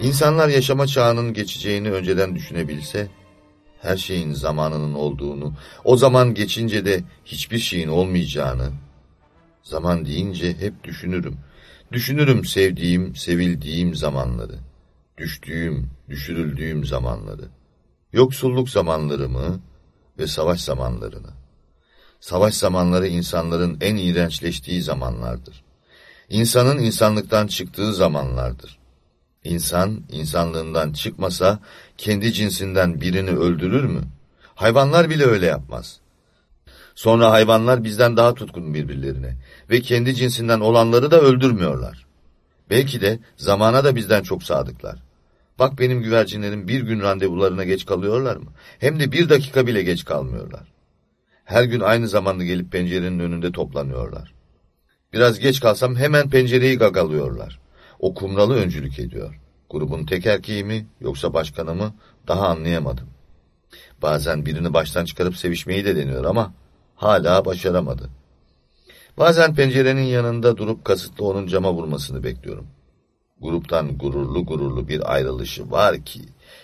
İnsanlar yaşama çağının geçeceğini önceden düşünebilse, her şeyin zamanının olduğunu, o zaman geçince de hiçbir şeyin olmayacağını, zaman deyince hep düşünürüm. Düşünürüm sevdiğim, sevildiğim zamanları, düştüğüm, düşürüldüğüm zamanları, yoksulluk zamanlarımı ve savaş zamanlarını. Savaş zamanları insanların en iğrençleştiği zamanlardır. İnsanın insanlıktan çıktığı zamanlardır. İnsan, insanlığından çıkmasa kendi cinsinden birini öldürür mü? Hayvanlar bile öyle yapmaz. Sonra hayvanlar bizden daha tutkun birbirlerine ve kendi cinsinden olanları da öldürmüyorlar. Belki de zamana da bizden çok sadıklar. Bak benim güvercinlerim bir gün randevularına geç kalıyorlar mı? Hem de bir dakika bile geç kalmıyorlar. Her gün aynı zamanda gelip pencerenin önünde toplanıyorlar. Biraz geç kalsam hemen pencereyi gagalıyorlar. O kumralı öncülük ediyor. Grubun tek erkeği mi yoksa başkanı mı daha anlayamadım. Bazen birini baştan çıkarıp sevişmeyi de deniyor ama hala başaramadı. Bazen pencerenin yanında durup kasıtlı onun cama vurmasını bekliyorum. Gruptan gururlu gururlu bir ayrılışı var ki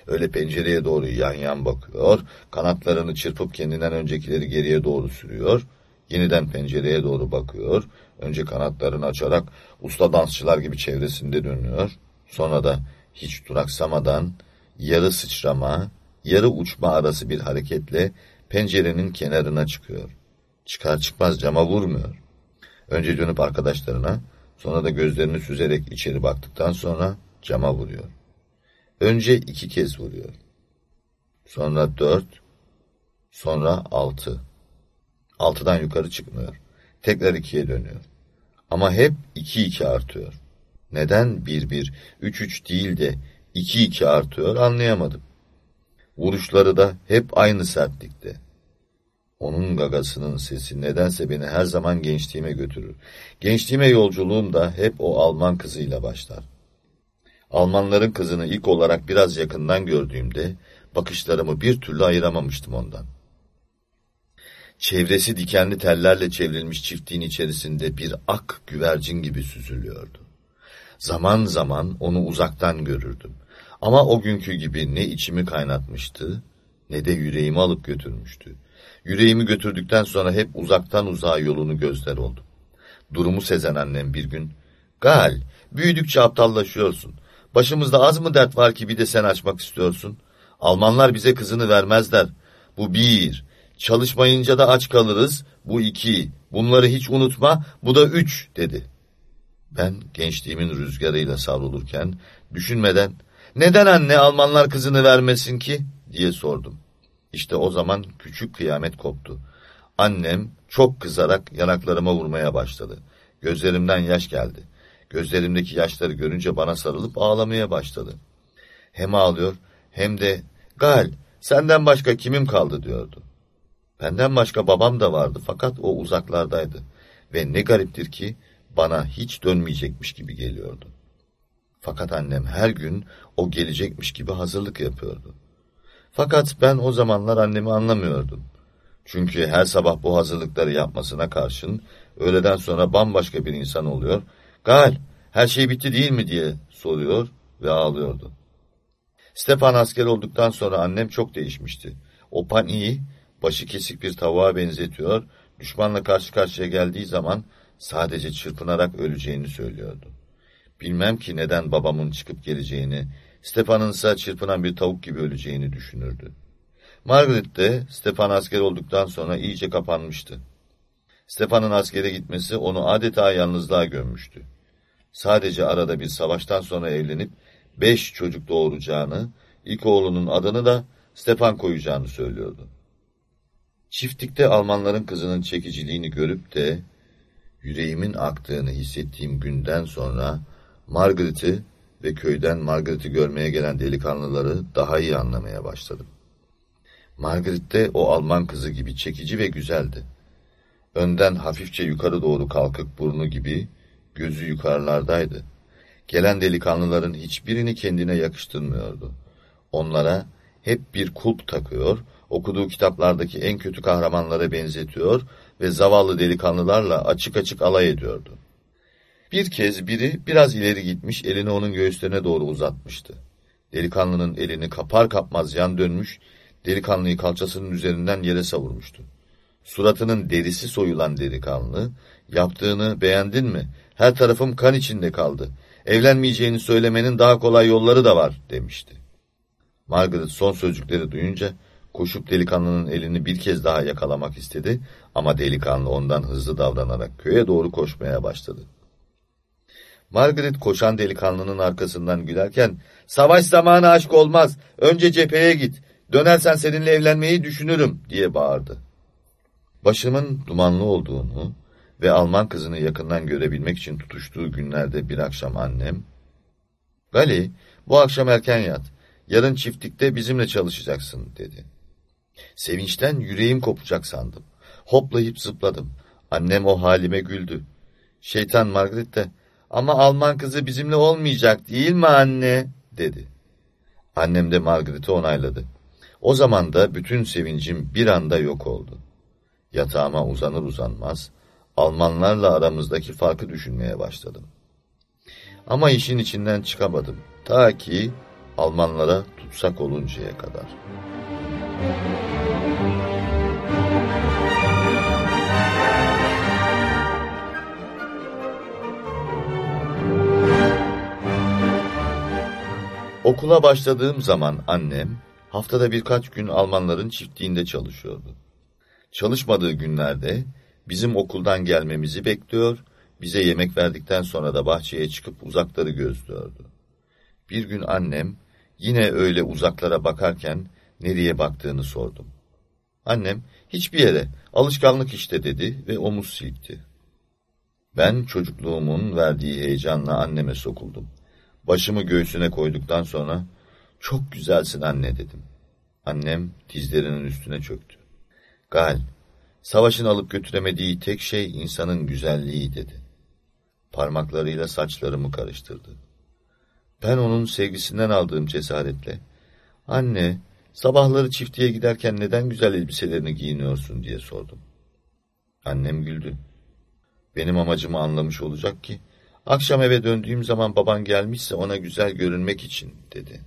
öyle pencereye doğru yan yan bakıyor, kanatlarını çırpıp kendinden öncekileri geriye doğru sürüyor, yeniden pencereye doğru bakıyor, önce kanatlarını açarak usta dansçılar gibi çevresinde dönüyor, sonra da hiç duraksamadan yarı sıçrama, yarı uçma arası bir hareketle pencerenin kenarına çıkıyor. Çıkar çıkmaz cama vurmuyor. Önce dönüp arkadaşlarına, sonra da gözlerini süzerek içeri baktıktan sonra cama vuruyor. Önce iki kez vuruyor. Sonra dört, sonra altı. Altıdan yukarı çıkmıyor. Tekrar ikiye dönüyor. Ama hep iki iki artıyor. Neden bir bir, üç üç değil de iki iki artıyor anlayamadım. Vuruşları da hep aynı sertlikte. Onun gagasının sesi nedense beni her zaman gençliğime götürür. Gençliğime yolculuğum da hep o Alman kızıyla başlar. Almanların kızını ilk olarak biraz yakından gördüğümde bakışlarımı bir türlü ayıramamıştım ondan. Çevresi dikenli tellerle çevrilmiş çiftliğin içerisinde bir ak güvercin gibi süzülüyordu. Zaman zaman onu uzaktan görürdüm. Ama o günkü gibi ne içimi kaynatmıştı ne de yüreğimi alıp götürmüştü. Yüreğimi götürdükten sonra hep uzaktan uzağa yolunu gözler oldum. Durumu sezen annem bir gün, Gal, büyüdükçe aptallaşıyorsun. Başımızda az mı dert var ki bir de sen açmak istiyorsun? Almanlar bize kızını vermezler. Bu bir. Çalışmayınca da aç kalırız. Bu iki. Bunları hiç unutma. Bu da üç dedi. Ben gençliğimin rüzgarıyla savrulurken düşünmeden neden anne Almanlar kızını vermesin ki diye sordum. İşte o zaman küçük kıyamet koptu. Annem çok kızarak yanaklarıma vurmaya başladı. Gözlerimden yaş geldi. Gözlerimdeki yaşları görünce bana sarılıp ağlamaya başladı. Hem ağlıyor hem de Gal senden başka kimim kaldı diyordu. Benden başka babam da vardı fakat o uzaklardaydı. Ve ne gariptir ki bana hiç dönmeyecekmiş gibi geliyordu. Fakat annem her gün o gelecekmiş gibi hazırlık yapıyordu. Fakat ben o zamanlar annemi anlamıyordum. Çünkü her sabah bu hazırlıkları yapmasına karşın öğleden sonra bambaşka bir insan oluyor. Gal, her şey bitti değil mi diye soruyor ve ağlıyordu. Stepan asker olduktan sonra annem çok değişmişti. O paniği başı kesik bir tavuğa benzetiyor, düşmanla karşı karşıya geldiği zaman sadece çırpınarak öleceğini söylüyordu. Bilmem ki neden babamın çıkıp geleceğini, Stefan'ın ise çırpınan bir tavuk gibi öleceğini düşünürdü. Margaret de Stefan asker olduktan sonra iyice kapanmıştı. Stefan'ın askere gitmesi onu adeta yalnızlığa gömmüştü. Sadece arada bir savaştan sonra evlenip beş çocuk doğuracağını, ilk oğlunun adını da Stefan koyacağını söylüyordu. Çiftlikte Almanların kızının çekiciliğini görüp de yüreğimin aktığını hissettiğim günden sonra Margaret'i ve köyden Margaret'i görmeye gelen delikanlıları daha iyi anlamaya başladım. Margaret de o Alman kızı gibi çekici ve güzeldi. Önden hafifçe yukarı doğru kalkık burnu gibi, gözü yukarılardaydı. Gelen delikanlıların hiçbirini kendine yakıştırmıyordu. Onlara hep bir kulp takıyor, okuduğu kitaplardaki en kötü kahramanlara benzetiyor ve zavallı delikanlılarla açık açık alay ediyordu. Bir kez biri biraz ileri gitmiş elini onun göğüslerine doğru uzatmıştı. Delikanlının elini kapar kapmaz yan dönmüş, delikanlıyı kalçasının üzerinden yere savurmuştu. Suratının derisi soyulan delikanlı, yaptığını beğendin mi? Her tarafım kan içinde kaldı. Evlenmeyeceğini söylemenin daha kolay yolları da var, demişti. Margaret son sözcükleri duyunca, koşup delikanlının elini bir kez daha yakalamak istedi ama delikanlı ondan hızlı davranarak köye doğru koşmaya başladı. Margaret koşan delikanlının arkasından gülerken, ''Savaş zamanı aşk olmaz, önce cepheye git, dönersen seninle evlenmeyi düşünürüm.'' diye bağırdı. Başımın dumanlı olduğunu ve Alman kızını yakından görebilmek için tutuştuğu günlerde bir akşam annem, ''Gali, bu akşam erken yat, yarın çiftlikte bizimle çalışacaksın.'' dedi. Sevinçten yüreğim kopacak sandım. Hoplayıp zıpladım. Annem o halime güldü. Şeytan Margaret de ama Alman kızı bizimle olmayacak değil mi anne? dedi. Annem de Margaret'i onayladı. O zaman da bütün sevincim bir anda yok oldu. Yatağıma uzanır uzanmaz, Almanlarla aramızdaki farkı düşünmeye başladım. Ama işin içinden çıkamadım. Ta ki Almanlara tutsak oluncaya kadar. Okula başladığım zaman annem, haftada birkaç gün Almanların çiftliğinde çalışıyordu. Çalışmadığı günlerde bizim okuldan gelmemizi bekliyor, bize yemek verdikten sonra da bahçeye çıkıp uzakları gözlüyordu. Bir gün annem yine öyle uzaklara bakarken nereye baktığını sordum. Annem hiçbir yere alışkanlık işte dedi ve omuz silkti. Ben çocukluğumun verdiği heyecanla anneme sokuldum. Başımı göğsüne koyduktan sonra çok güzelsin anne dedim. Annem dizlerinin üstüne çöktü. Gal, savaşın alıp götüremediği tek şey insanın güzelliği dedi. Parmaklarıyla saçlarımı karıştırdı. Ben onun sevgisinden aldığım cesaretle, anne, sabahları çiftliğe giderken neden güzel elbiselerini giyiniyorsun diye sordum. Annem güldü. Benim amacımı anlamış olacak ki, Akşam eve döndüğüm zaman baban gelmişse ona güzel görünmek için dedi.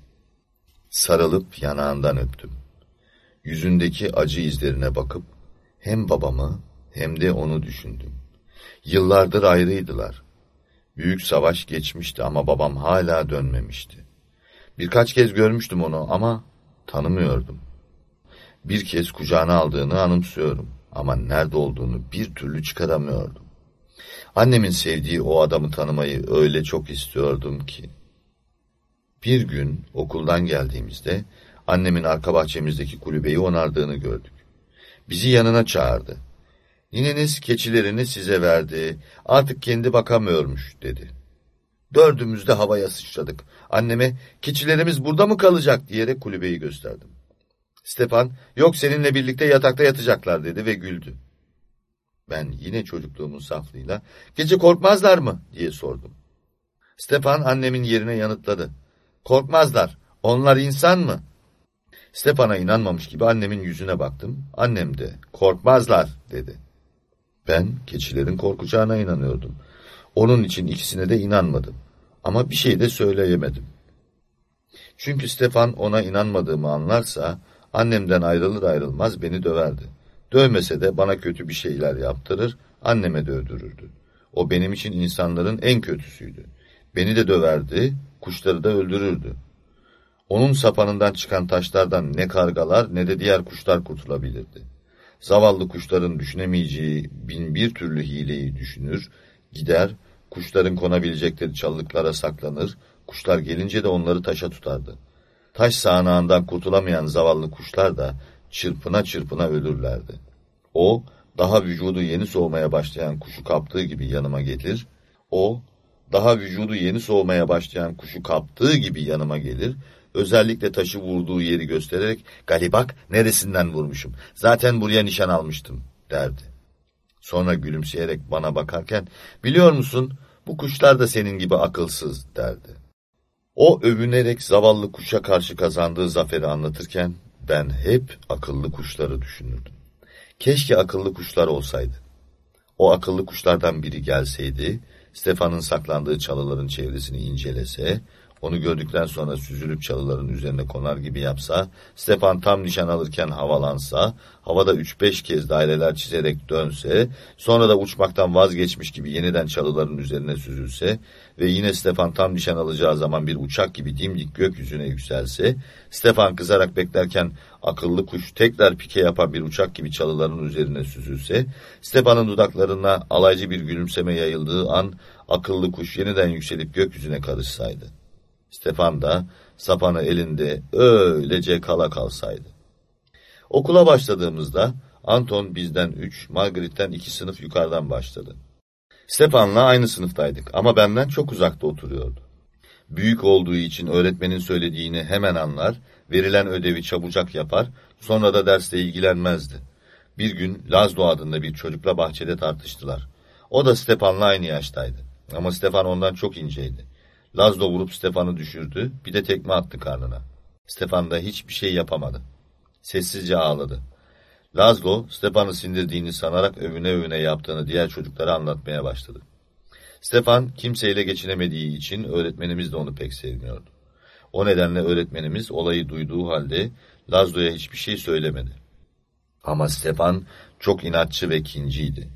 Sarılıp yanağından öptüm. Yüzündeki acı izlerine bakıp hem babamı hem de onu düşündüm. Yıllardır ayrıydılar. Büyük savaş geçmişti ama babam hala dönmemişti. Birkaç kez görmüştüm onu ama tanımıyordum. Bir kez kucağına aldığını anımsıyorum ama nerede olduğunu bir türlü çıkaramıyordum. Annemin sevdiği o adamı tanımayı öyle çok istiyordum ki. Bir gün okuldan geldiğimizde annemin arka bahçemizdeki kulübeyi onardığını gördük. Bizi yanına çağırdı. Nineniz keçilerini size verdi, artık kendi bakamıyormuş dedi. Dördümüz de havaya sıçradık. Anneme keçilerimiz burada mı kalacak diyerek kulübeyi gösterdim. Stepan yok seninle birlikte yatakta yatacaklar dedi ve güldü. Ben yine çocukluğumun saflığıyla gece korkmazlar mı diye sordum. Stepan annemin yerine yanıtladı. Korkmazlar. Onlar insan mı? Stepan'a inanmamış gibi annemin yüzüne baktım. Annem de korkmazlar dedi. Ben keçilerin korkacağına inanıyordum. Onun için ikisine de inanmadım. Ama bir şey de söyleyemedim. Çünkü Stefan ona inanmadığımı anlarsa annemden ayrılır ayrılmaz beni döverdi. Dövmese de bana kötü bir şeyler yaptırır, anneme dövdürürdü. O benim için insanların en kötüsüydü. Beni de döverdi, kuşları da öldürürdü. Onun sapanından çıkan taşlardan ne kargalar ne de diğer kuşlar kurtulabilirdi. Zavallı kuşların düşünemeyeceği bin bir türlü hileyi düşünür, gider, kuşların konabilecekleri çalılıklara saklanır, kuşlar gelince de onları taşa tutardı. Taş sağanağından kurtulamayan zavallı kuşlar da çırpına çırpına ölürlerdi. O, daha vücudu yeni soğumaya başlayan kuşu kaptığı gibi yanıma gelir. O, daha vücudu yeni soğumaya başlayan kuşu kaptığı gibi yanıma gelir. Özellikle taşı vurduğu yeri göstererek, galibak neresinden vurmuşum, zaten buraya nişan almıştım, derdi. Sonra gülümseyerek bana bakarken, biliyor musun, bu kuşlar da senin gibi akılsız, derdi. O övünerek zavallı kuşa karşı kazandığı zaferi anlatırken, ben hep akıllı kuşları düşünürdüm. Keşke akıllı kuşlar olsaydı. O akıllı kuşlardan biri gelseydi, Stefan'ın saklandığı çalıların çevresini incelese, onu gördükten sonra süzülüp çalıların üzerine konar gibi yapsa, Stefan tam nişan alırken havalansa, havada üç beş kez daireler çizerek dönse, sonra da uçmaktan vazgeçmiş gibi yeniden çalıların üzerine süzülse ve yine Stefan tam nişan alacağı zaman bir uçak gibi dimdik gökyüzüne yükselse, Stefan kızarak beklerken akıllı kuş tekrar pike yapan bir uçak gibi çalıların üzerine süzülse, Stefan'ın dudaklarına alaycı bir gülümseme yayıldığı an akıllı kuş yeniden yükselip gökyüzüne karışsaydı. Stefan da sapanı elinde öylece kala kalsaydı. Okula başladığımızda Anton bizden üç, Margaret'ten iki sınıf yukarıdan başladı. Stefan'la aynı sınıftaydık ama benden çok uzakta oturuyordu. Büyük olduğu için öğretmenin söylediğini hemen anlar, verilen ödevi çabucak yapar, sonra da dersle ilgilenmezdi. Bir gün Lazlo adında bir çocukla bahçede tartıştılar. O da Stefan'la aynı yaştaydı. Ama Stefan ondan çok inceydi. Lazlo vurup Stefan'ı düşürdü, bir de tekme attı karnına. Stefan da hiçbir şey yapamadı. Sessizce ağladı. Lazlo, Stefan'ı sindirdiğini sanarak övüne övüne yaptığını diğer çocuklara anlatmaya başladı. Stefan kimseyle geçinemediği için öğretmenimiz de onu pek sevmiyordu. O nedenle öğretmenimiz olayı duyduğu halde Lazlo'ya hiçbir şey söylemedi. Ama Stefan çok inatçı ve kinciydi.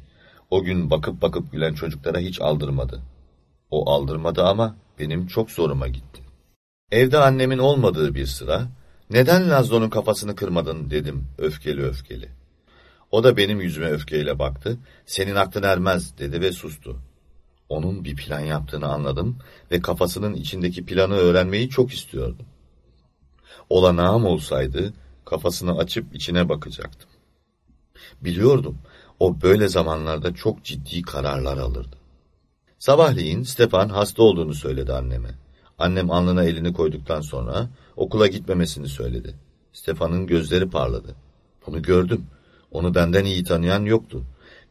O gün bakıp bakıp gülen çocuklara hiç aldırmadı. O aldırmadı ama benim çok zoruma gitti. Evde annemin olmadığı bir sıra, neden Lazlo'nun kafasını kırmadın dedim öfkeli öfkeli. O da benim yüzüme öfkeyle baktı, senin aklın ermez dedi ve sustu. Onun bir plan yaptığını anladım ve kafasının içindeki planı öğrenmeyi çok istiyordum. Olanağım olsaydı kafasını açıp içine bakacaktım. Biliyordum, o böyle zamanlarda çok ciddi kararlar alırdı. Sabahleyin Stepan hasta olduğunu söyledi anneme. Annem alnına elini koyduktan sonra okula gitmemesini söyledi. Stefan'ın gözleri parladı. Bunu gördüm. Onu benden iyi tanıyan yoktu.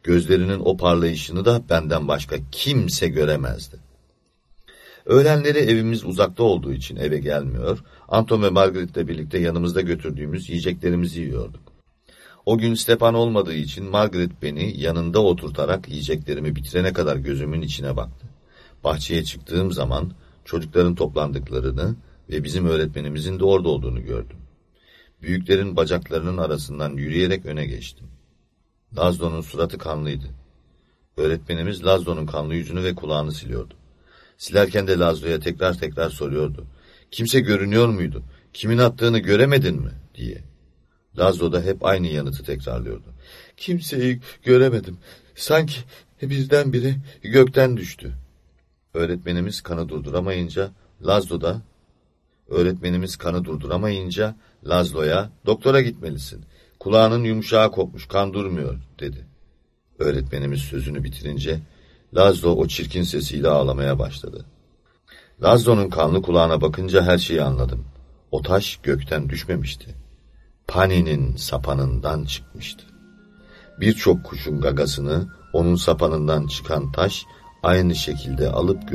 Gözlerinin o parlayışını da benden başka kimse göremezdi. Öğlenleri evimiz uzakta olduğu için eve gelmiyor, Anton ve Margaret'le birlikte yanımızda götürdüğümüz yiyeceklerimizi yiyorduk. O gün Stepan olmadığı için Margaret beni yanında oturtarak yiyeceklerimi bitirene kadar gözümün içine baktı. Bahçeye çıktığım zaman çocukların toplandıklarını ve bizim öğretmenimizin de orada olduğunu gördüm. Büyüklerin bacaklarının arasından yürüyerek öne geçtim. Lazlo'nun suratı kanlıydı. Öğretmenimiz Lazlo'nun kanlı yüzünü ve kulağını siliyordu. Silerken de Lazlo'ya tekrar tekrar soruyordu. Kimse görünüyor muydu? Kimin attığını göremedin mi? diye. Lazlo da hep aynı yanıtı tekrarlıyordu. Kimseyi göremedim. Sanki bizden biri gökten düştü. Öğretmenimiz kanı durduramayınca Lazlo da öğretmenimiz kanı durduramayınca Lazlo'ya doktora gitmelisin. Kulağının yumuşağı kopmuş kan durmuyor dedi. Öğretmenimiz sözünü bitirince Lazlo o çirkin sesiyle ağlamaya başladı. Lazlo'nun kanlı kulağına bakınca her şeyi anladım. O taş gökten düşmemişti. Pani'nin sapanından çıkmıştı. Birçok kuşun gagasını onun sapanından çıkan taş aynı şekilde alıp